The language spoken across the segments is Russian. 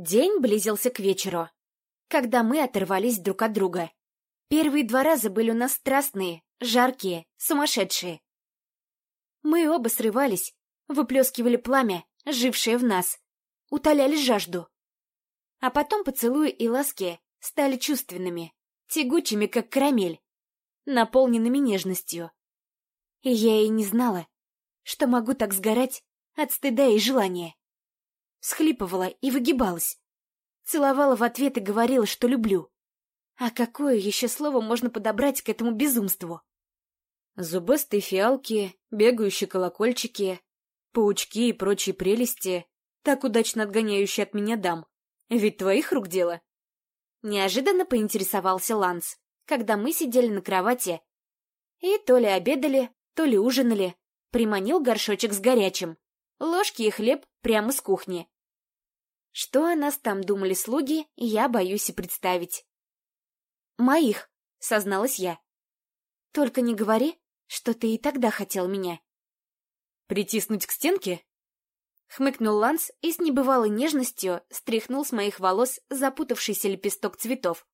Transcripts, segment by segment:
День близился к вечеру, когда мы оторвались друг от друга. Первые два раза были у нас страстные, жаркие, сумасшедшие. Мы оба срывались, выплескивали пламя, жившее в нас, утоляли жажду. А потом поцелуи и ласки стали чувственными, тягучими, как карамель, наполненными нежностью. И я и не знала, что могу так сгорать от стыда и желания. Схлипывала и выгибалась. Целовала в ответ и говорила, что люблю. А какое еще слово можно подобрать к этому безумству? Зубастые фиалки, бегающие колокольчики, паучки и прочие прелести, так удачно отгоняющие от меня дам. Ведь твоих рук дело. Неожиданно поинтересовался Ланс, когда мы сидели на кровати и то ли обедали, то ли ужинали, приманил горшочек с горячим, ложки и хлеб прямо с кухни. Что о нас там думали слуги, я боюсь и представить. «Моих», — созналась я. «Только не говори, что ты и тогда хотел меня». «Притиснуть к стенке?» Хмыкнул Ланс и с небывалой нежностью стряхнул с моих волос запутавшийся лепесток цветов.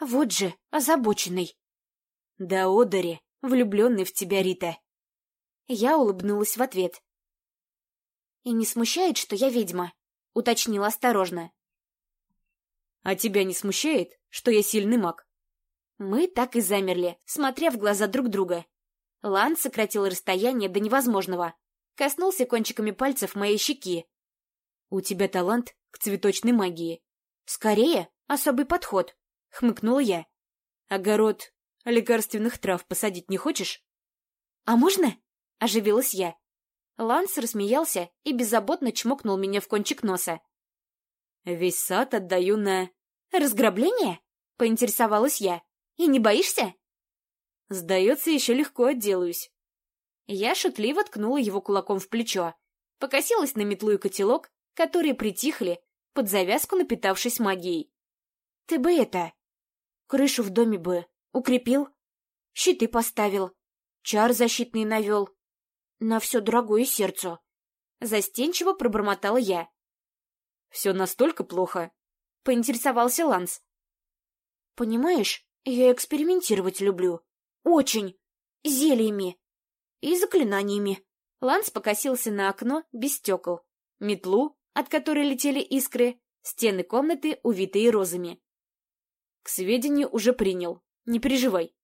«Вот же, озабоченный!» «Да, Одари, влюбленный в тебя, Рита!» Я улыбнулась в ответ. «И не смущает, что я ведьма?» — уточнила осторожно. «А тебя не смущает, что я сильный маг?» Мы так и замерли, смотря в глаза друг друга. Лан сократил расстояние до невозможного, коснулся кончиками пальцев моей щеки. «У тебя талант к цветочной магии». «Скорее, особый подход», — хмыкнула я. «Огород лекарственных трав посадить не хочешь?» «А можно?» — оживилась я. Ланс рассмеялся и беззаботно чмокнул меня в кончик носа. «Весь сад отдаю на...» «Разграбление?» — поинтересовалась я. «И не боишься?» «Сдается, еще легко отделаюсь». Я шутливо ткнула его кулаком в плечо, покосилась на метлу и котелок, которые притихли, под завязку напитавшись магией. «Ты бы это... крышу в доме бы укрепил, щиты поставил, чар защитный навел. На все дорогое сердцу». Застенчиво пробормотала я. «Все настолько плохо?» — поинтересовался Ланс. «Понимаешь, я экспериментировать люблю. Очень. Зельями и заклинаниями. Ланс покосился на окно без стекол, метлу, от которой летели искры, стены комнаты, увитые розами. К сведению уже принял. Не переживай.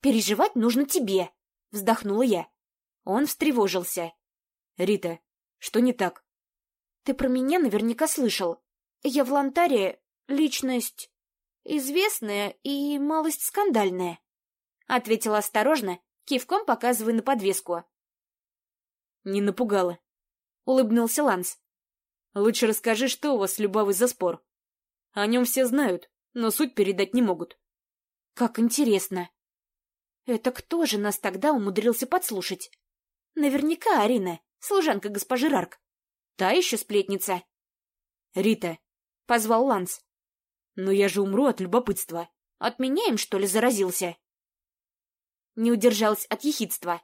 Переживать нужно тебе, вздохнула я. Он встревожился. Рита, что не так? Ты про меня наверняка слышал. Я в Лантаре личность известная и малость скандальная. Ответила осторожно, кивком показывая на подвеску. «Не напугала», — улыбнулся Ланс. «Лучше расскажи, что у вас с Любавой за спор. О нем все знают, но суть передать не могут». «Как интересно. Это кто же нас тогда умудрился подслушать? Наверняка Арина, служанка госпожи Рарк. Та еще сплетница». «Рита», — позвал Ланс. «Но я же умру от любопытства». «От меня им, что ли, заразился?» Не удержалась от ехидства.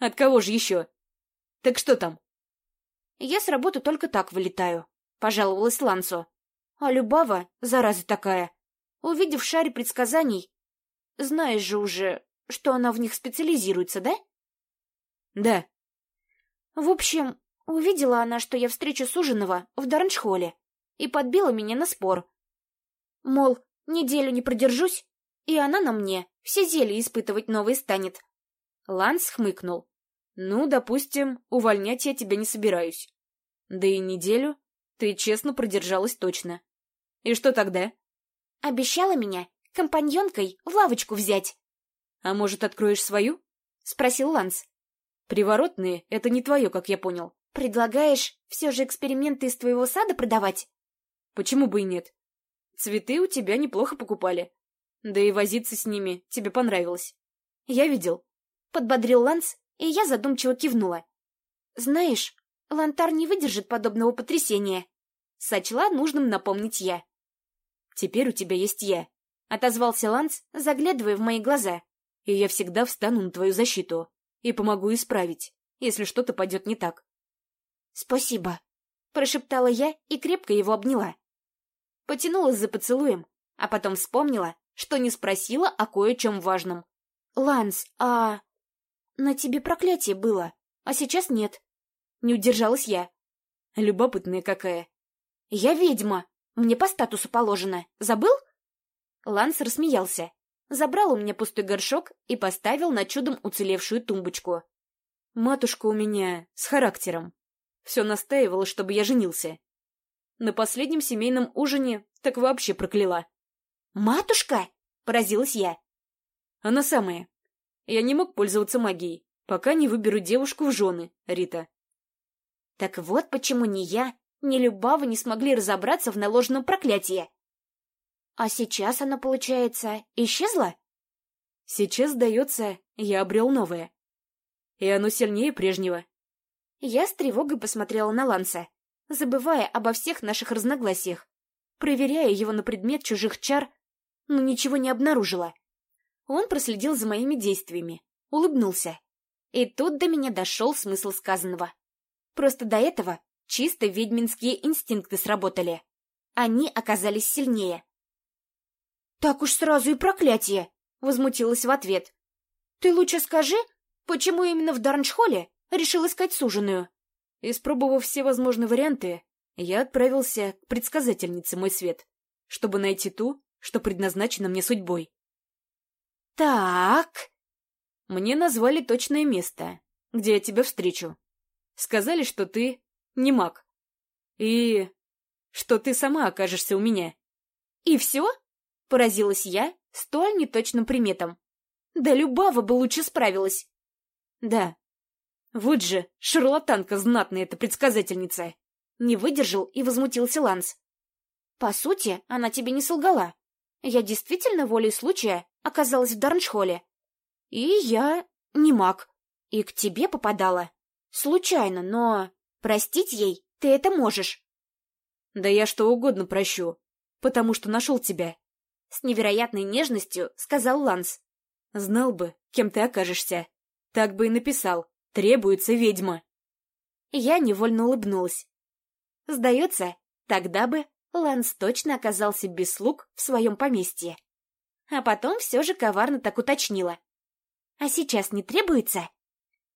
От кого же еще? Так что там? Я с работы только так вылетаю, пожаловалась Лансу. А Любава, зараза такая, увидев шаре предсказаний, знаешь же уже, что она в них специализируется, да? Да. В общем, увидела она, что я встречу суженого в Дарншхоле и подбила меня на спор. Мол, неделю не продержусь, и она на мне все зелья испытывать новые станет. Ланс хмыкнул. Ну, допустим, увольнять я тебя не собираюсь. Да и неделю ты честно продержалась точно. И что тогда? Обещала меня компаньонкой в лавочку взять. А может, откроешь свою? Спросил Ланс. Приворотные — это не твое, как я понял. Предлагаешь все же эксперименты из твоего сада продавать? Почему бы и нет? Цветы у тебя неплохо покупали. Да и возиться с ними тебе понравилось. Я видел. Подбодрил Ланс, и я задумчиво кивнула. Знаешь, Лантар не выдержит подобного потрясения. Сочла нужным напомнить я. Теперь у тебя есть я. Отозвался Ланс, заглядывая в мои глаза. И я всегда встану на твою защиту. И помогу исправить, если что-то пойдет не так. Спасибо. — прошептала я и крепко его обняла. Потянулась за поцелуем, а потом вспомнила, что не спросила о кое-чем важном. «Ланс, а...» «На тебе проклятие было, а сейчас нет». Не удержалась я. Любопытная какая. «Я ведьма. Мне по статусу положено. Забыл?» Ланс рассмеялся. Забрал у меня пустой горшок и поставил на чудом уцелевшую тумбочку. «Матушка у меня с характером. Все настаивала, чтобы я женился. На последнем семейном ужине так вообще прокляла. «Матушка?» — поразилась я. «Она самая. Я не мог пользоваться магией, пока не выберу девушку в жены, Рита». «Так вот почему ни я, ни Любава не смогли разобраться в наложенном проклятии. А сейчас оно, получается, исчезло?» «Сейчас, сдается, я обрел новое. И оно сильнее прежнего». Я с тревогой посмотрела на Ланса, забывая обо всех наших разногласиях, проверяя его на предмет чужих чар но ничего не обнаружила. Он проследил за моими действиями, улыбнулся. И тут до меня дошел смысл сказанного. Просто до этого чисто ведьминские инстинкты сработали. Они оказались сильнее. «Так уж сразу и проклятие!» — возмутилась в ответ. «Ты лучше скажи, почему именно в Дарншхолле решил искать суженую?» Испробовав все возможные варианты, я отправился к предсказательнице «Мой свет», чтобы найти ту, что предназначено мне судьбой. «Так...» Мне назвали точное место, где я тебя встречу. Сказали, что ты не маг. И что ты сама окажешься у меня. «И все?» — поразилась я столь неточным приметом. «Да Любава бы лучше справилась». «Да. Вот же, шарлатанка знатная эта предсказательница!» Не выдержал и возмутился Ланс. «По сути, она тебе не солгала. Я действительно волей случая оказалась в Дарншхолле. И я не маг. И к тебе попадала. Случайно, но... Простить ей ты это можешь. Да я что угодно прощу, потому что нашел тебя. С невероятной нежностью сказал Ланс. Знал бы, кем ты окажешься. Так бы и написал. Требуется ведьма. Я невольно улыбнулась. Сдается, тогда бы Ланс точно оказался без слуг в своем поместье. А потом все же коварно так уточнила. «А сейчас не требуется?»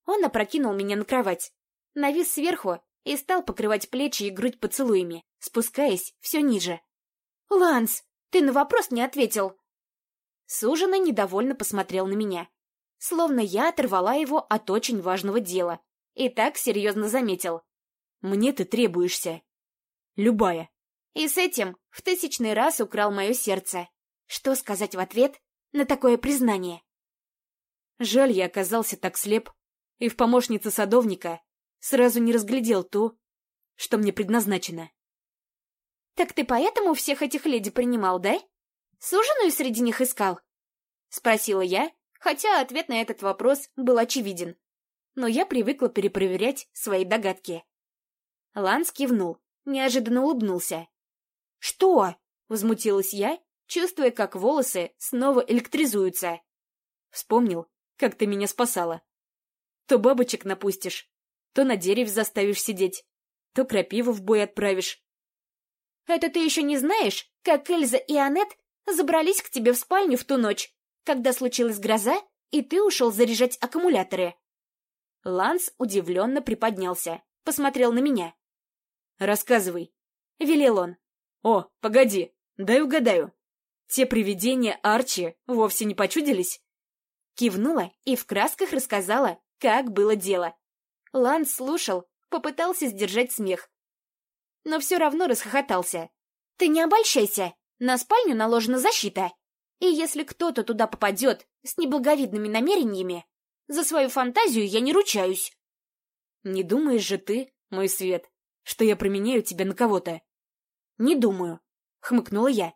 Он опрокинул меня на кровать, навис сверху и стал покрывать плечи и грудь поцелуями, спускаясь все ниже. «Ланс, ты на вопрос не ответил!» Суженый недовольно посмотрел на меня, словно я оторвала его от очень важного дела, и так серьезно заметил. «Мне ты требуешься. Любая». И с этим в тысячный раз украл мое сердце. Что сказать в ответ на такое признание? Жаль, я оказался так слеп, и в помощнице садовника сразу не разглядел то, что мне предназначено. «Так ты поэтому всех этих леди принимал, да? Суженую среди них искал?» Спросила я, хотя ответ на этот вопрос был очевиден. Но я привыкла перепроверять свои догадки. Ланс кивнул, неожиданно улыбнулся. «Что?» — возмутилась я, чувствуя, как волосы снова электризуются. Вспомнил, как ты меня спасала. То бабочек напустишь, то на дереве заставишь сидеть, то крапиву в бой отправишь. Это ты еще не знаешь, как Эльза и Аннет забрались к тебе в спальню в ту ночь, когда случилась гроза, и ты ушел заряжать аккумуляторы. Ланс удивленно приподнялся, посмотрел на меня. «Рассказывай», — велел он. «О, погоди, дай угадаю. Те привидения Арчи вовсе не почудились?» Кивнула и в красках рассказала, как было дело. Ланс слушал, попытался сдержать смех. Но все равно расхохотался. «Ты не обольщайся, на спальню наложена защита. И если кто-то туда попадет с неблаговидными намерениями, за свою фантазию я не ручаюсь». «Не думаешь же ты, мой свет, что я променяю тебя на кого-то?» «Не думаю», — хмыкнула я.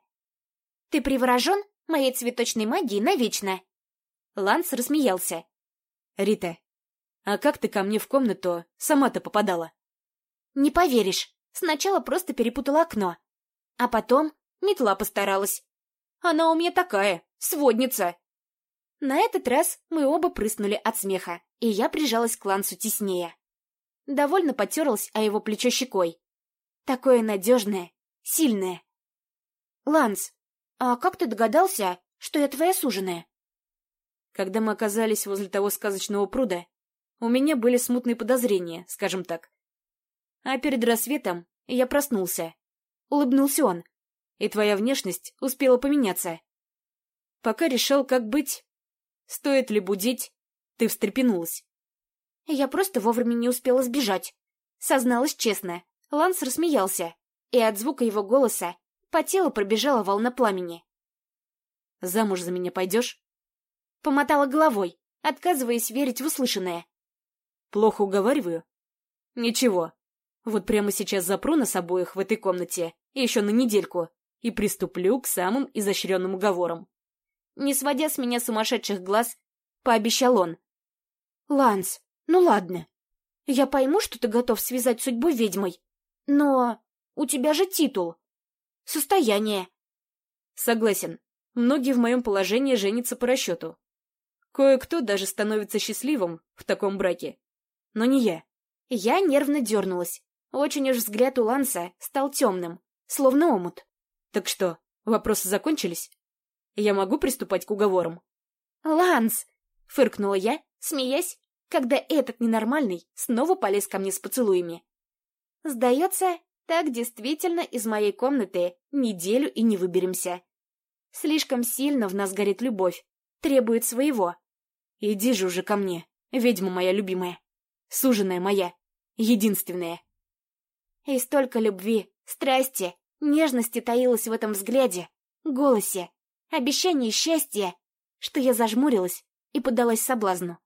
«Ты приворожен моей цветочной магией навечно?» Ланс рассмеялся. «Рита, а как ты ко мне в комнату сама-то попадала?» «Не поверишь, сначала просто перепутала окно, а потом метла постаралась. Она у меня такая, сводница!» На этот раз мы оба прыснули от смеха, и я прижалась к Лансу теснее. Довольно потерлась о его плечо щекой. Такое надежное, сильное. Ланс, а как ты догадался, что я твоя суженая? Когда мы оказались возле того сказочного пруда, у меня были смутные подозрения, скажем так. А перед рассветом я проснулся. Улыбнулся он. И твоя внешность успела поменяться. Пока решал, как быть. Стоит ли будить, ты встрепенулась. Я просто вовремя не успела сбежать. Созналась честно. Ланс рассмеялся, и от звука его голоса по телу пробежала волна пламени. «Замуж за меня пойдешь?» Помотала головой, отказываясь верить в услышанное. «Плохо уговариваю?» «Ничего. Вот прямо сейчас запру нас обоих в этой комнате, еще на недельку, и приступлю к самым изощренным уговорам». Не сводя с меня сумасшедших глаз, пообещал он. «Ланс, ну ладно. Я пойму, что ты готов связать судьбу ведьмой. Но у тебя же титул. Состояние. Согласен. Многие в моем положении женятся по расчету. Кое-кто даже становится счастливым в таком браке. Но не я. Я нервно дернулась. Очень уж взгляд у Ланса стал темным, словно омут. Так что, вопросы закончились? Я могу приступать к уговорам? «Ланс!» — фыркнула я, смеясь, когда этот ненормальный снова полез ко мне с поцелуями. Сдается, так действительно из моей комнаты неделю и не выберемся. Слишком сильно в нас горит любовь, требует своего. Иди же уже ко мне, ведьма моя любимая, суженая моя, единственная. И столько любви, страсти, нежности таилось в этом взгляде, голосе, обещании счастья, что я зажмурилась и поддалась соблазну.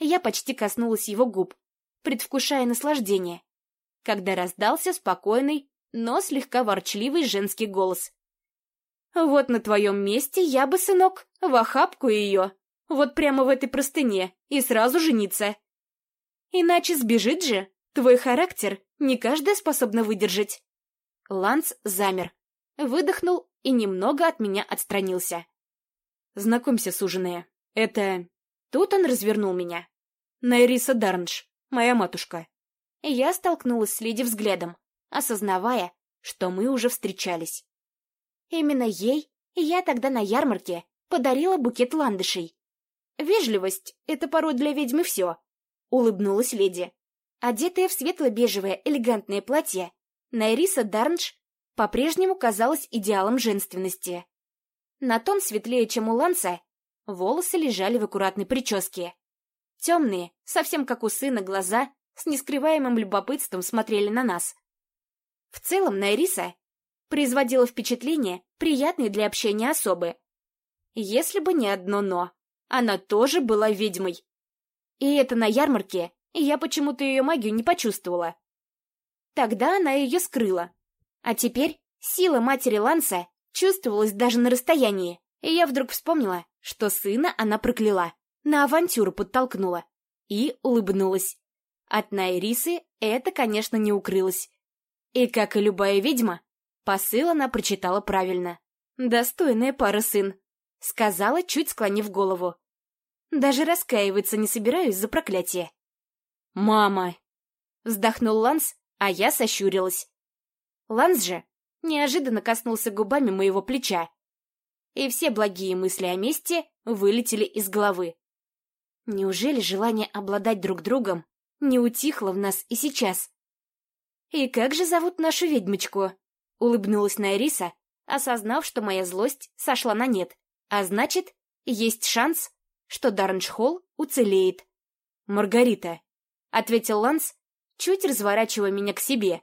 Я почти коснулась его губ, предвкушая наслаждение, когда раздался спокойный, но слегка ворчливый женский голос. «Вот на твоем месте я бы, сынок, в охапку ее, вот прямо в этой простыне, и сразу жениться. Иначе сбежит же, твой характер не каждая способна выдержать». Ланс замер, выдохнул и немного от меня отстранился. «Знакомься, суженая, это...» Тут он развернул меня. «Найриса Дарнш, моя матушка я столкнулась с Лиди взглядом, осознавая, что мы уже встречались. Именно ей я тогда на ярмарке подарила букет ландышей. Вежливость — это порой для ведьмы все, — улыбнулась леди. Одетая в светло-бежевое элегантное платье, Найриса Дарнш по-прежнему казалась идеалом женственности. На тон светлее, чем у Ланса, волосы лежали в аккуратной прическе. Темные, совсем как у сына, глаза с нескрываемым любопытством смотрели на нас. В целом Найриса производила впечатление приятной для общения особы. Если бы не одно «но», она тоже была ведьмой. И это на ярмарке, я почему-то ее магию не почувствовала. Тогда она ее скрыла. А теперь сила матери Ланса чувствовалась даже на расстоянии, и я вдруг вспомнила, что сына она прокляла, на авантюру подтолкнула, и улыбнулась. От Найрисы это, конечно, не укрылось. И, как и любая ведьма, посыл она прочитала правильно. «Достойная пара, сын», — сказала, чуть склонив голову. «Даже раскаиваться не собираюсь за проклятие». «Мама!» — вздохнул Ланс, а я сощурилась. Ланс же неожиданно коснулся губами моего плеча, и все благие мысли о месте вылетели из головы. Неужели желание обладать друг другом не утихло в нас и сейчас. «И как же зовут нашу ведьмочку?» — улыбнулась Найриса, осознав, что моя злость сошла на нет, а значит, есть шанс, что Дарншхолл уцелеет. «Маргарита», — ответил Ланс, чуть разворачивая меня к себе,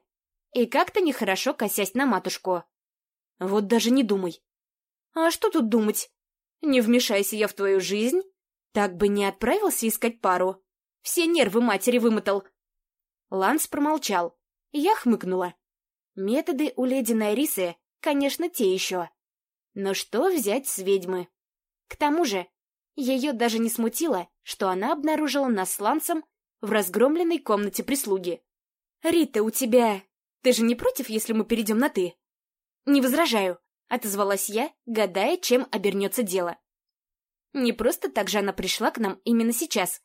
и как-то нехорошо косясь на матушку. «Вот даже не думай». «А что тут думать? Не вмешайся я в твою жизнь, так бы не отправился искать пару». Все нервы матери вымотал. Ланс промолчал. Я хмыкнула. Методы у леди Найрисы, конечно, те еще. Но что взять с ведьмы? К тому же, ее даже не смутило, что она обнаружила нас с Лансом в разгромленной комнате прислуги. «Рита, у тебя... Ты же не против, если мы перейдем на «ты»?» «Не возражаю», — отозвалась я, гадая, чем обернется дело. Не просто так же она пришла к нам именно сейчас.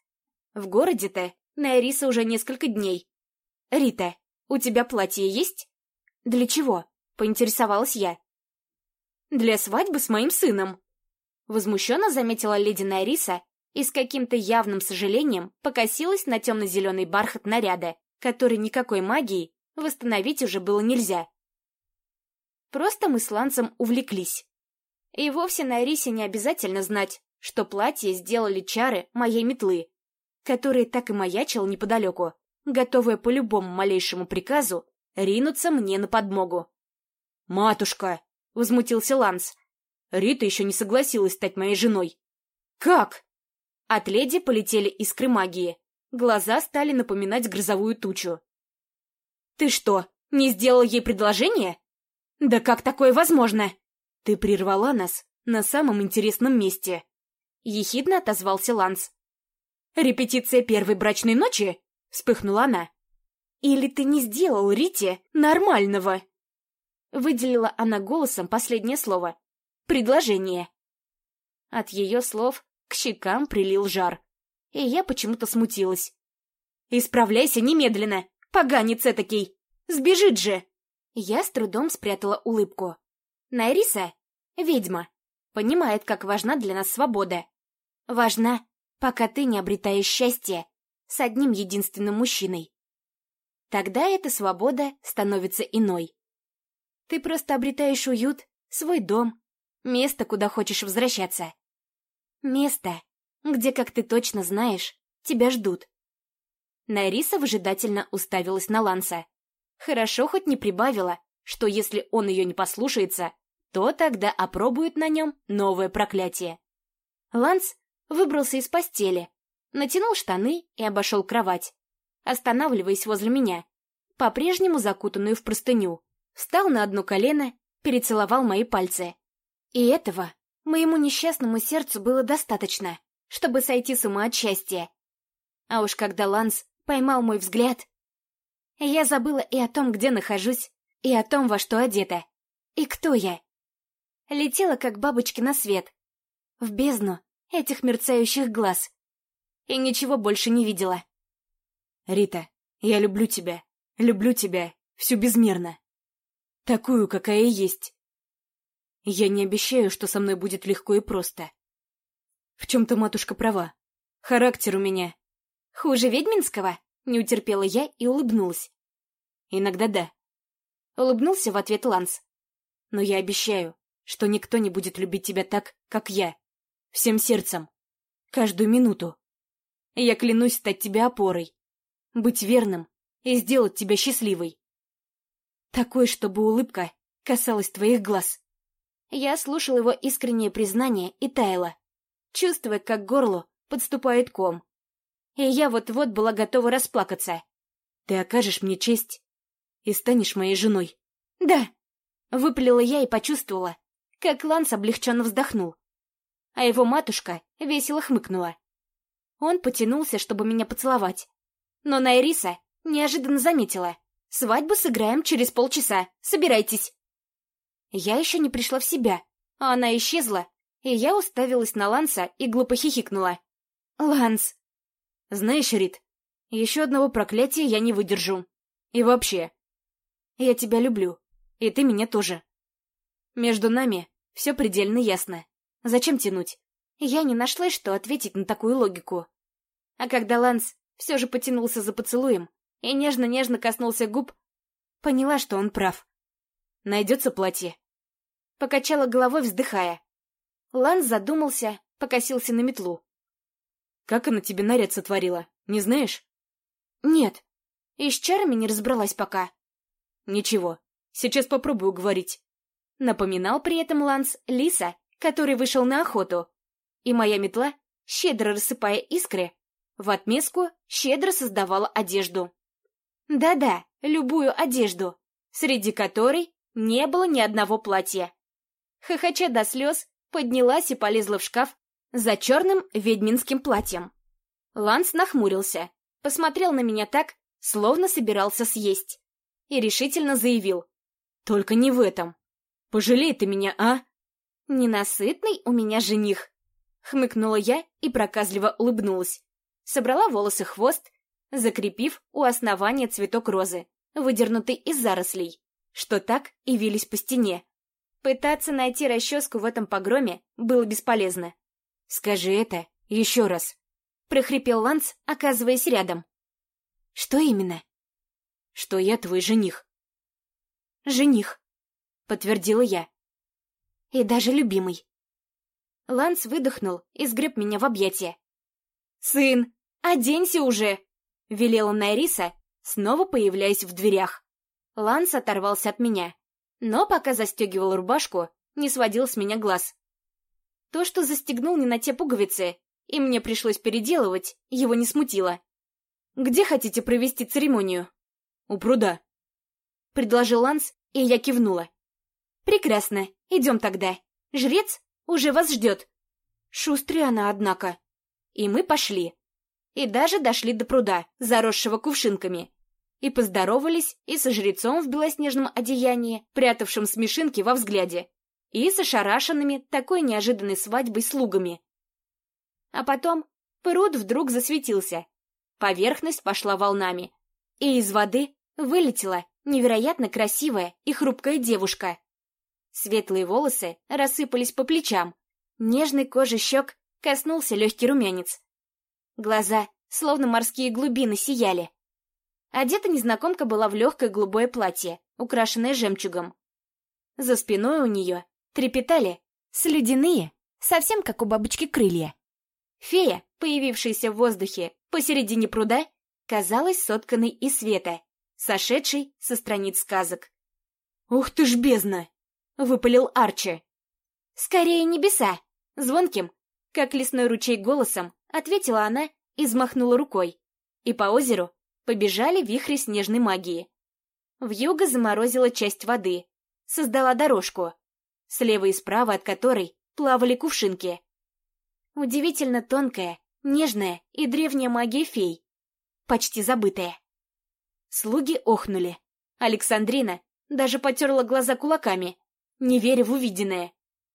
В городе-то Найриса уже несколько дней. Рита, у тебя платье есть? «Для чего?» — поинтересовалась я. «Для свадьбы с моим сыном», — возмущенно заметила леди Найриса и с каким-то явным сожалением покосилась на темно-зеленый бархат наряда, который никакой магией восстановить уже было нельзя. Просто мы с Лансом увлеклись. И вовсе Найрисе не обязательно знать, что платье сделали чары моей метлы, которая так и маячила неподалеку, готовая по любому малейшему приказу ринуться мне на подмогу. «Матушка!» — возмутился Ланс. «Рита еще не согласилась стать моей женой». «Как?» От леди полетели искры магии. Глаза стали напоминать грозовую тучу. «Ты что, не сделал ей предложение?» «Да как такое возможно?» «Ты прервала нас на самом интересном месте», — ехидно отозвался Ланс. «Репетиция первой брачной ночи?» — вспыхнула она. «Или ты не сделал Рите нормального?» Выделила она голосом последнее слово. «Предложение». От ее слов к щекам прилил жар, и я почему-то смутилась. «Исправляйся немедленно, поганец этакий! Сбежит же!» Я с трудом спрятала улыбку. Найриса — ведьма, понимает, как важна для нас свобода. Важна, пока ты не обретаешь счастье с одним единственным мужчиной. Тогда эта свобода становится иной. Ты просто обретаешь уют, свой дом, место, куда хочешь возвращаться. Место, где, как ты точно знаешь, тебя ждут. Найриса выжидательно уставилась на Ланса. Хорошо хоть не прибавила, что если он ее не послушается, то тогда опробует на нем новое проклятие. Ланс выбрался из постели, натянул штаны и обошел кровать, останавливаясь возле меня, по-прежнему закутанную в простыню, встал на одно колено, перецеловал мои пальцы. И этого моему несчастному сердцу было достаточно, чтобы сойти с ума от счастья. А уж когда Ланс поймал мой взгляд, я забыла и о том, где нахожусь, и о том, во что одета, и кто я. Летела, как бабочки на свет, в бездну этих мерцающих глаз, и ничего больше не видела. «Рита, я люблю тебя, люблю тебя, всю безмерно. Такую, какая есть. Я не обещаю, что со мной будет легко и просто. В чем-то матушка права. Характер у меня. Хуже ведьминского?» Не утерпела я и улыбнулась. Иногда да. Улыбнулся в ответ Ланс. Но я обещаю, что никто не будет любить тебя так, как я. Всем сердцем. Каждую минуту. Я клянусь стать тебе опорой. Быть верным и сделать тебя счастливой. Такой, чтобы улыбка касалась твоих глаз. Я слушал его искреннее признание и таяла, чувствуя, как к горлу подступает ком и я вот-вот была готова расплакаться. «Ты окажешь мне честь и станешь моей женой». «Да!» — выпалила я и почувствовала, как Ланс облегченно вздохнул. А его матушка весело хмыкнула. Он потянулся, чтобы меня поцеловать. Но Найриса неожиданно заметила. «Свадьбу сыграем через полчаса. Собирайтесь!» Я еще не пришла в себя, а она исчезла, и я уставилась на Ланса и глупо хихикнула. «Ланс, знаешь, Рит, еще одного проклятия я не выдержу. И вообще, я тебя люблю, и ты меня тоже. Между нами все предельно ясно. Зачем тянуть? Я не нашла, что ответить на такую логику. А когда Ланс все же потянулся за поцелуем и нежно-нежно коснулся губ, поняла, что он прав. Найдется платье. Покачала головой, вздыхая. Ланс задумался, покосился на метлу. Как она тебе наряд сотворила, не знаешь? Нет. И с чарами не разобралась пока. Ничего, сейчас попробую говорить. Напоминал при этом Ланс лиса, который вышел на охоту. И моя метла, щедро рассыпая искры, в отместку щедро создавала одежду. Да-да, любую одежду, среди которой не было ни одного платья. Хохоча до слез, поднялась и полезла в шкаф, за черным ведьминским платьем. Ланс нахмурился, посмотрел на меня так, словно собирался съесть, и решительно заявил. «Только не в этом. Пожалей ты меня, а?» «Ненасытный у меня жених», — хмыкнула я и проказливо улыбнулась. Собрала волосы хвост, закрепив у основания цветок розы, выдернутый из зарослей, что так и вились по стене. Пытаться найти расческу в этом погроме было бесполезно. «Скажи это еще раз», — прохрипел Ланс, оказываясь рядом. «Что именно?» «Что я твой жених». «Жених», — подтвердила я. «И даже любимый». Ланс выдохнул и сгреб меня в объятия. «Сын, оденься уже!» — велела Найриса, снова появляясь в дверях. Ланс оторвался от меня, но пока застегивал рубашку, не сводил с меня глаз. То, что застегнул не на те пуговицы, и мне пришлось переделывать, его не смутило. «Где хотите провести церемонию?» «У пруда», — предложил Ланс, и я кивнула. «Прекрасно, идем тогда. Жрец уже вас ждет». Шустрая она, однако. И мы пошли. И даже дошли до пруда, заросшего кувшинками. И поздоровались и со жрецом в белоснежном одеянии, прятавшим смешинки во взгляде, и с ошарашенными такой неожиданной свадьбой слугами. А потом пруд вдруг засветился. Поверхность пошла волнами. И из воды вылетела невероятно красивая и хрупкая девушка. Светлые волосы рассыпались по плечам. Нежной кожи щек коснулся легкий румянец. Глаза, словно морские глубины, сияли. Одета незнакомка была в легкое голубое платье, украшенное жемчугом. За спиной у нее трепетали слюдяные, совсем как у бабочки крылья. Фея, появившаяся в воздухе посередине пруда, казалась сотканной из света, сошедшей со страниц сказок. «Ух ты ж бездна!» — выпалил Арчи. «Скорее небеса!» Звонким, как лесной ручей голосом, ответила она и взмахнула рукой. И по озеру побежали вихри снежной магии. В юго заморозила часть воды, создала дорожку, слева и справа от которой плавали кувшинки. Удивительно тонкая, нежная и древняя магия фей, почти забытая. Слуги охнули. Александрина даже потерла глаза кулаками, не веря в увиденное.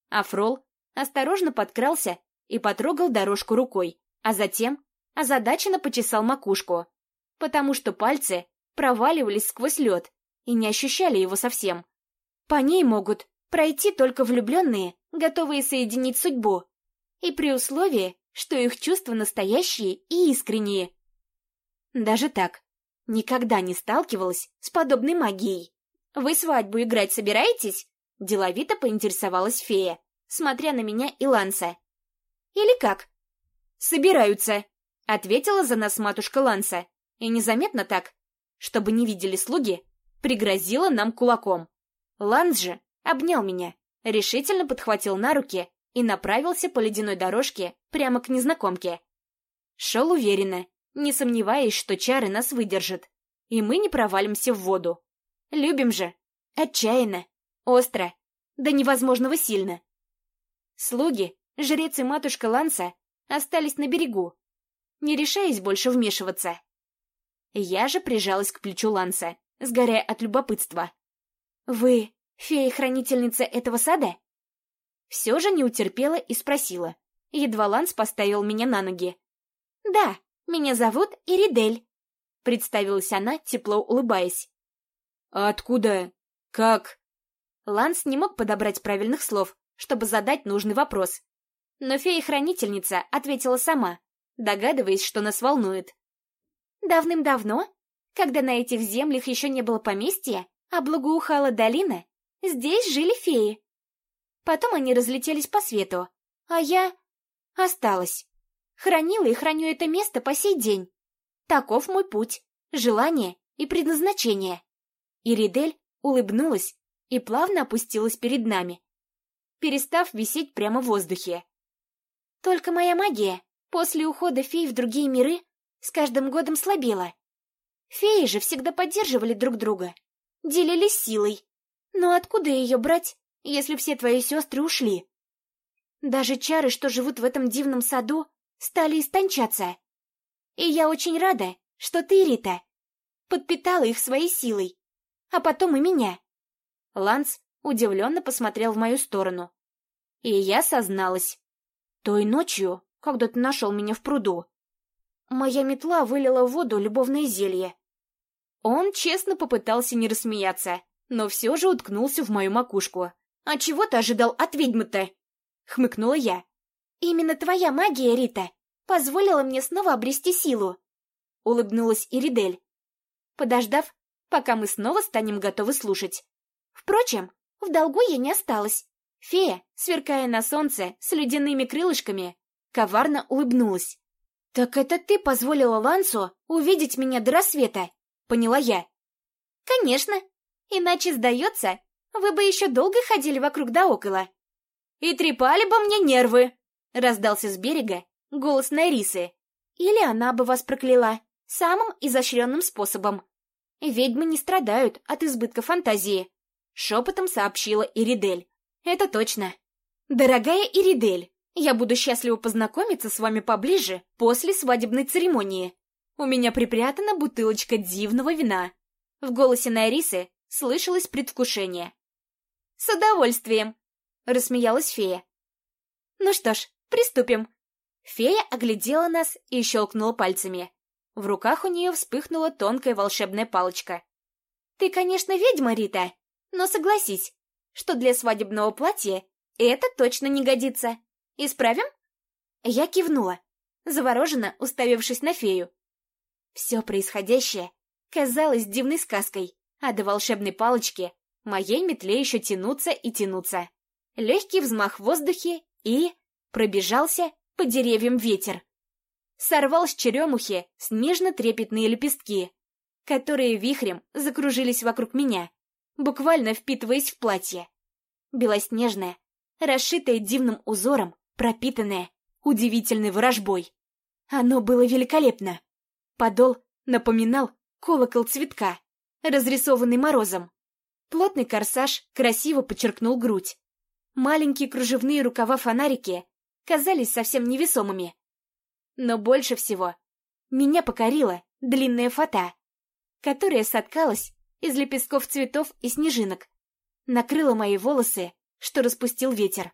А Фрол осторожно подкрался и потрогал дорожку рукой, а затем озадаченно почесал макушку, потому что пальцы проваливались сквозь лед и не ощущали его совсем. По ней могут пройти только влюбленные, готовые соединить судьбу, и при условии, что их чувства настоящие и искренние. Даже так, никогда не сталкивалась с подобной магией. «Вы свадьбу играть собираетесь?» Деловито поинтересовалась фея, смотря на меня и Ланса. «Или как?» «Собираются», — ответила за нас матушка Ланса, и незаметно так, чтобы не видели слуги, пригрозила нам кулаком. Ланс же обнял меня, решительно подхватил на руки и направился по ледяной дорожке прямо к незнакомке. Шел уверенно, не сомневаясь, что чары нас выдержат, и мы не провалимся в воду. Любим же, отчаянно. Остро, до невозможного сильно. Слуги, жрец и матушка Ланса остались на берегу, не решаясь больше вмешиваться. Я же прижалась к плечу Ланса, сгорая от любопытства. «Вы фея-хранительница этого сада?» Все же не утерпела и спросила. Едва Ланс поставил меня на ноги. «Да, меня зовут Иридель», — представилась она, тепло улыбаясь. «А откуда? Как?» Ланс не мог подобрать правильных слов, чтобы задать нужный вопрос. Но фея-хранительница ответила сама, догадываясь, что нас волнует. «Давным-давно, когда на этих землях еще не было поместья, а благоухала долина, здесь жили феи. Потом они разлетелись по свету, а я осталась. Хранила и храню это место по сей день. Таков мой путь, желание и предназначение». Иридель улыбнулась и плавно опустилась перед нами, перестав висеть прямо в воздухе. Только моя магия после ухода фей в другие миры с каждым годом слабела. Феи же всегда поддерживали друг друга, делились силой. Но откуда ее брать, если все твои сестры ушли? Даже чары, что живут в этом дивном саду, стали истончаться. И я очень рада, что ты, Рита, подпитала их своей силой, а потом и меня. Ланс удивленно посмотрел в мою сторону. И я созналась. Той ночью, когда ты нашел меня в пруду, моя метла вылила в воду любовное зелье. Он честно попытался не рассмеяться, но все же уткнулся в мою макушку. «А чего ты ожидал от ведьмы-то?» — хмыкнула я. «Именно твоя магия, Рита, позволила мне снова обрести силу», — улыбнулась Иридель, подождав, пока мы снова станем готовы слушать. Впрочем, в долгу я не осталась. Фея, сверкая на солнце с ледяными крылышками, коварно улыбнулась. «Так это ты позволила Лансу увидеть меня до рассвета?» — поняла я. «Конечно. Иначе, сдается, вы бы еще долго ходили вокруг да около». «И трепали бы мне нервы!» — раздался с берега голос Найрисы. «Или она бы вас прокляла самым изощренным способом. Ведьмы не страдают от избытка фантазии», — шепотом сообщила Иридель. «Это точно. Дорогая Иридель, я буду счастлива познакомиться с вами поближе после свадебной церемонии. У меня припрятана бутылочка дивного вина». В голосе Найрисы слышалось предвкушение. «С удовольствием!» — рассмеялась фея. «Ну что ж, приступим!» Фея оглядела нас и щелкнула пальцами. В руках у нее вспыхнула тонкая волшебная палочка. «Ты, конечно, ведьма, Рита, но согласись, что для свадебного платья это точно не годится. Исправим?» Я кивнула, завороженно уставившись на фею. Все происходящее казалось дивной сказкой, а до волшебной палочки моей метле еще тянуться и тянуться. Легкий взмах в воздухе и... пробежался по деревьям ветер. Сорвал с черемухи снежно-трепетные лепестки, которые вихрем закружились вокруг меня, буквально впитываясь в платье. Белоснежное, расшитое дивным узором, пропитанное удивительной ворожбой. Оно было великолепно. Подол напоминал колокол цветка, разрисованный морозом. Плотный корсаж красиво подчеркнул грудь. Маленькие кружевные рукава-фонарики казались совсем невесомыми. Но больше всего меня покорила длинная фата, которая соткалась из лепестков цветов и снежинок, накрыла мои волосы, что распустил ветер.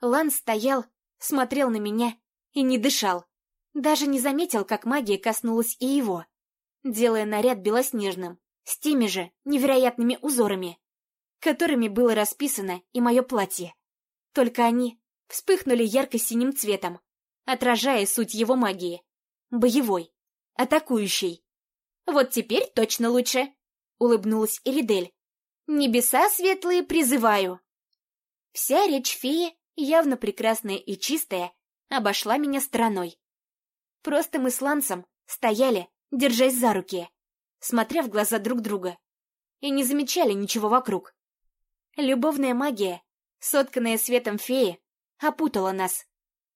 Лан стоял, смотрел на меня и не дышал. Даже не заметил, как магия коснулась и его, делая наряд белоснежным, с теми же невероятными узорами, которыми было расписано и мое платье. Только они вспыхнули ярко-синим цветом, отражая суть его магии. Боевой, атакующий. «Вот теперь точно лучше!» — улыбнулась Эридель. «Небеса светлые призываю!» Вся речь феи, явно прекрасная и чистая, обошла меня стороной. Просто мы с Лансом стояли, держась за руки, смотря в глаза друг друга, и не замечали ничего вокруг. Любовная магия, сотканная светом феи, опутала нас.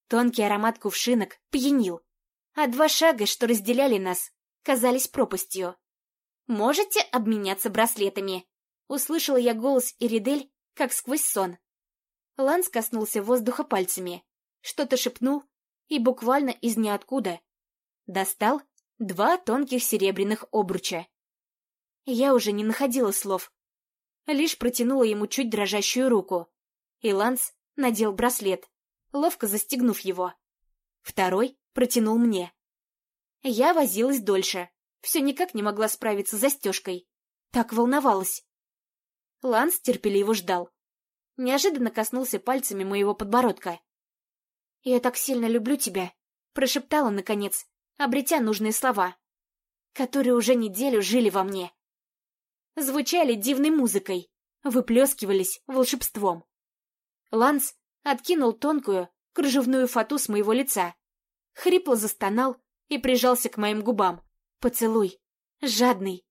Тонкий аромат кувшинок пьянил, а два шага, что разделяли нас, казались пропастью. «Можете обменяться браслетами?» Услышала я голос Иридель, как сквозь сон. Ланс коснулся воздуха пальцами, что-то шепнул и буквально из ниоткуда достал два тонких серебряных обруча. Я уже не находила слов, лишь протянула ему чуть дрожащую руку, и Ланс надел браслет, ловко застегнув его. Второй протянул мне. Я возилась дольше, все никак не могла справиться с застежкой. Так волновалась. Ланс терпеливо ждал. Неожиданно коснулся пальцами моего подбородка. «Я так сильно люблю тебя», — прошептала, наконец, обретя нужные слова, которые уже неделю жили во мне. Звучали дивной музыкой, выплескивались волшебством. Ланс откинул тонкую, кружевную фату с моего лица, хрипло застонал и прижался к моим губам. Поцелуй, жадный,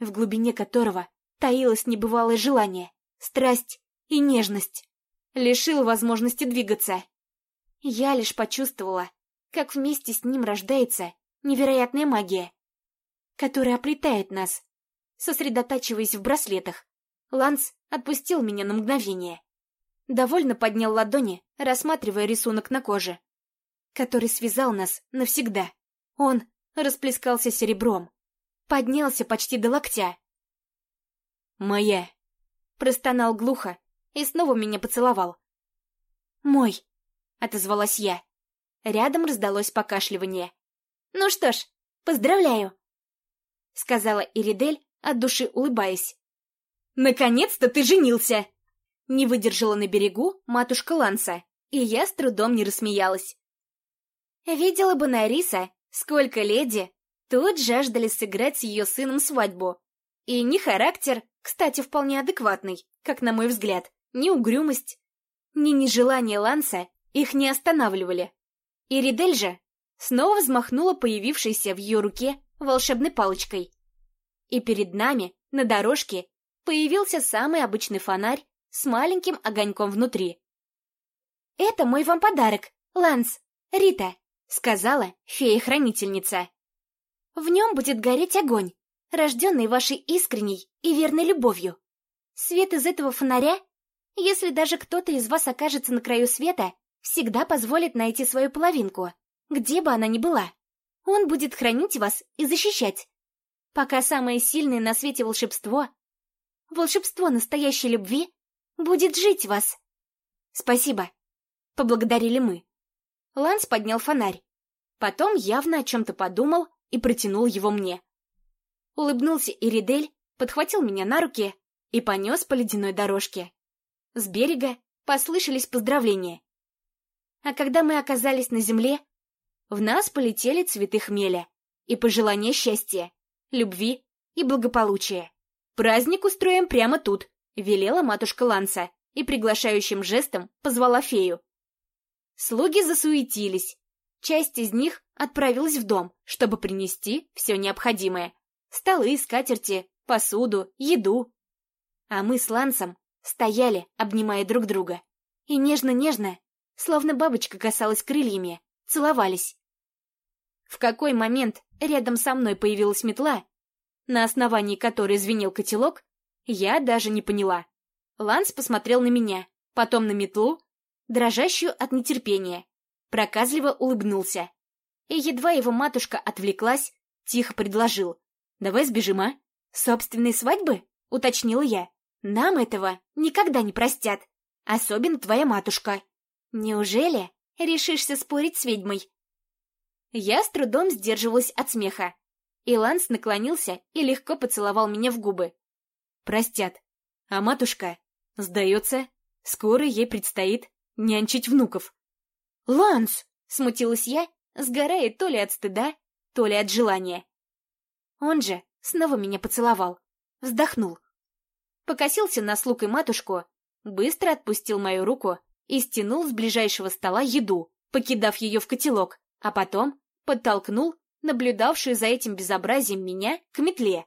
в глубине которого таилось небывалое желание, страсть и нежность. Лишил возможности двигаться. Я лишь почувствовала, как вместе с ним рождается невероятная магия, которая оплетает нас, сосредотачиваясь в браслетах. Ланс отпустил меня на мгновение. Довольно поднял ладони, рассматривая рисунок на коже, который связал нас навсегда. Он расплескался серебром, поднялся почти до локтя. «Моя!» — простонал глухо и снова меня поцеловал. «Мой!» — отозвалась я. Рядом раздалось покашливание. «Ну что ж, поздравляю!» — сказала Иридель, от души улыбаясь. Наконец-то ты женился!» Не выдержала на берегу матушка Ланса, и я с трудом не рассмеялась. Видела бы Нариса, сколько леди тут жаждали сыграть с ее сыном свадьбу. И ни характер, кстати, вполне адекватный, как на мой взгляд, ни угрюмость, ни нежелание Ланса их не останавливали. И Ридель же снова взмахнула появившейся в ее руке волшебной палочкой. И перед нами, на дорожке, появился самый обычный фонарь с маленьким огоньком внутри. «Это мой вам подарок, Ланс, Рита», — сказала фея-хранительница. «В нем будет гореть огонь, рожденный вашей искренней и верной любовью. Свет из этого фонаря, если даже кто-то из вас окажется на краю света, всегда позволит найти свою половинку, где бы она ни была. Он будет хранить вас и защищать, пока самое сильное на свете волшебство, волшебство настоящей любви, будет жить вас. Спасибо, поблагодарили мы. Ланс поднял фонарь. Потом явно о чем-то подумал и протянул его мне. Улыбнулся Иридель, подхватил меня на руки и понес по ледяной дорожке. С берега послышались поздравления. А когда мы оказались на земле, в нас полетели цветы хмеля и пожелания счастья, любви и благополучия. Праздник устроим прямо тут, велела матушка Ланса и приглашающим жестом позвала фею. Слуги засуетились. Часть из них отправилась в дом, чтобы принести все необходимое. Столы, скатерти, посуду, еду. А мы с Лансом стояли, обнимая друг друга. И нежно-нежно, словно бабочка касалась крыльями, целовались. В какой момент рядом со мной появилась метла, на основании которой звенел котелок, я даже не поняла. Ланс посмотрел на меня, потом на метлу, дрожащую от нетерпения, проказливо улыбнулся. И едва его матушка отвлеклась, тихо предложил. «Давай сбежим, а? Собственной свадьбы?» — уточнила я. «Нам этого никогда не простят, особенно твоя матушка. Неужели решишься спорить с ведьмой?» Я с трудом сдерживалась от смеха. И Ланс наклонился и легко поцеловал меня в губы. Простят. А матушка, сдается, скоро ей предстоит нянчить внуков. «Ланс!» — смутилась я, сгорая то ли от стыда, то ли от желания. Он же снова меня поцеловал, вздохнул. Покосился на слуг и матушку, быстро отпустил мою руку и стянул с ближайшего стола еду, покидав ее в котелок, а потом подтолкнул наблюдавшую за этим безобразием меня к метле.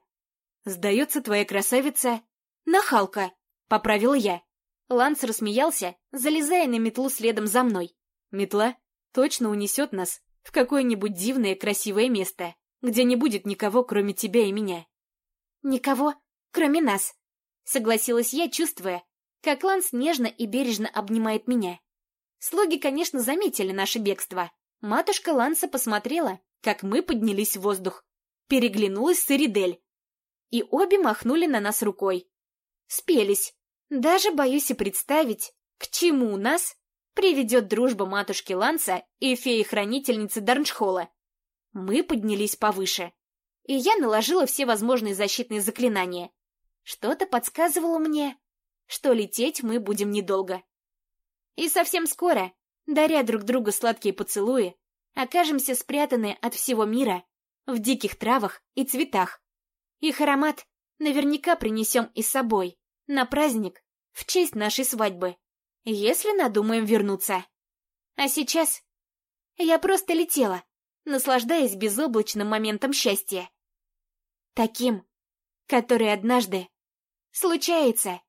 «Сдается твоя красавица...» «Нахалка!» — поправила я. Ланс рассмеялся, залезая на метлу следом за мной. «Метла точно унесет нас в какое-нибудь дивное красивое место, где не будет никого, кроме тебя и меня». «Никого, кроме нас», — согласилась я, чувствуя, как Ланс нежно и бережно обнимает меня. Слуги, конечно, заметили наше бегство, Матушка Ланса посмотрела, как мы поднялись в воздух. Переглянулась с Иридель. И обе махнули на нас рукой. Спелись. Даже боюсь и представить, к чему нас приведет дружба матушки Ланса и феи-хранительницы Дарншхола. Мы поднялись повыше. И я наложила все возможные защитные заклинания. Что-то подсказывало мне, что лететь мы будем недолго. И совсем скоро даря друг другу сладкие поцелуи, окажемся спрятаны от всего мира в диких травах и цветах. Их аромат наверняка принесем и с собой на праздник в честь нашей свадьбы, если надумаем вернуться. А сейчас я просто летела, наслаждаясь безоблачным моментом счастья. Таким, который однажды случается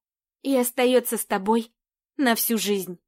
и остается с тобой на всю жизнь.